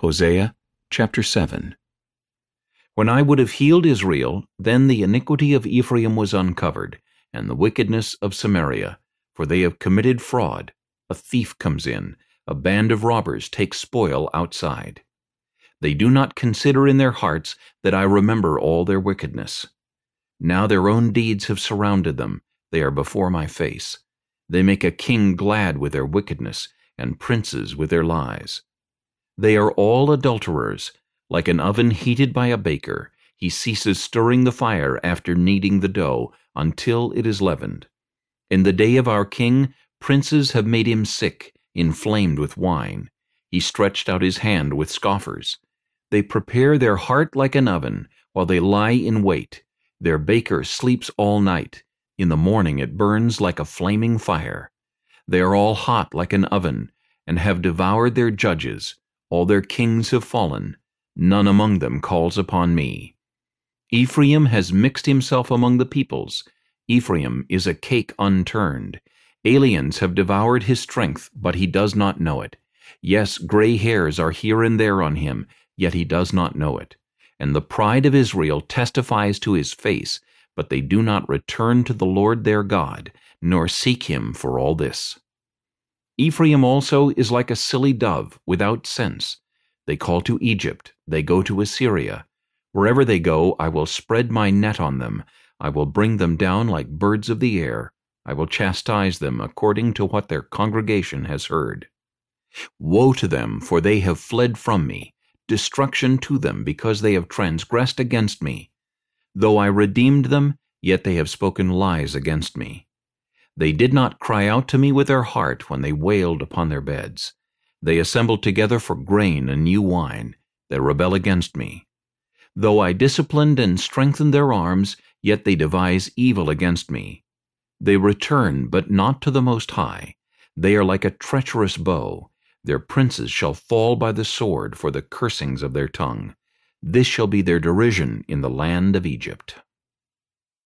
Hosea chapter 7 When I would have healed Israel, then the iniquity of Ephraim was uncovered, and the wickedness of Samaria, for they have committed fraud. A thief comes in, a band of robbers takes spoil outside. They do not consider in their hearts that I remember all their wickedness. Now their own deeds have surrounded them, they are before my face. They make a king glad with their wickedness, and princes with their lies. They are all adulterers. Like an oven heated by a baker, he ceases stirring the fire after kneading the dough until it is leavened. In the day of our king, princes have made him sick, inflamed with wine. He stretched out his hand with scoffers. They prepare their heart like an oven, while they lie in wait. Their baker sleeps all night. In the morning it burns like a flaming fire. They are all hot like an oven, and have devoured their judges. All their kings have fallen. None among them calls upon me. Ephraim has mixed himself among the peoples. Ephraim is a cake unturned. Aliens have devoured his strength, but he does not know it. Yes, gray hairs are here and there on him, yet he does not know it. And the pride of Israel testifies to his face, but they do not return to the Lord their God, nor seek him for all this. Ephraim also is like a silly dove, without sense. They call to Egypt, they go to Assyria. Wherever they go, I will spread my net on them. I will bring them down like birds of the air. I will chastise them according to what their congregation has heard. Woe to them, for they have fled from me. Destruction to them, because they have transgressed against me. Though I redeemed them, yet they have spoken lies against me. They did not cry out to me with their heart when they wailed upon their beds. They assembled together for grain and new wine. They rebel against me. Though I disciplined and strengthened their arms, yet they devise evil against me. They return, but not to the Most High. They are like a treacherous bow. Their princes shall fall by the sword for the cursings of their tongue. This shall be their derision in the land of Egypt.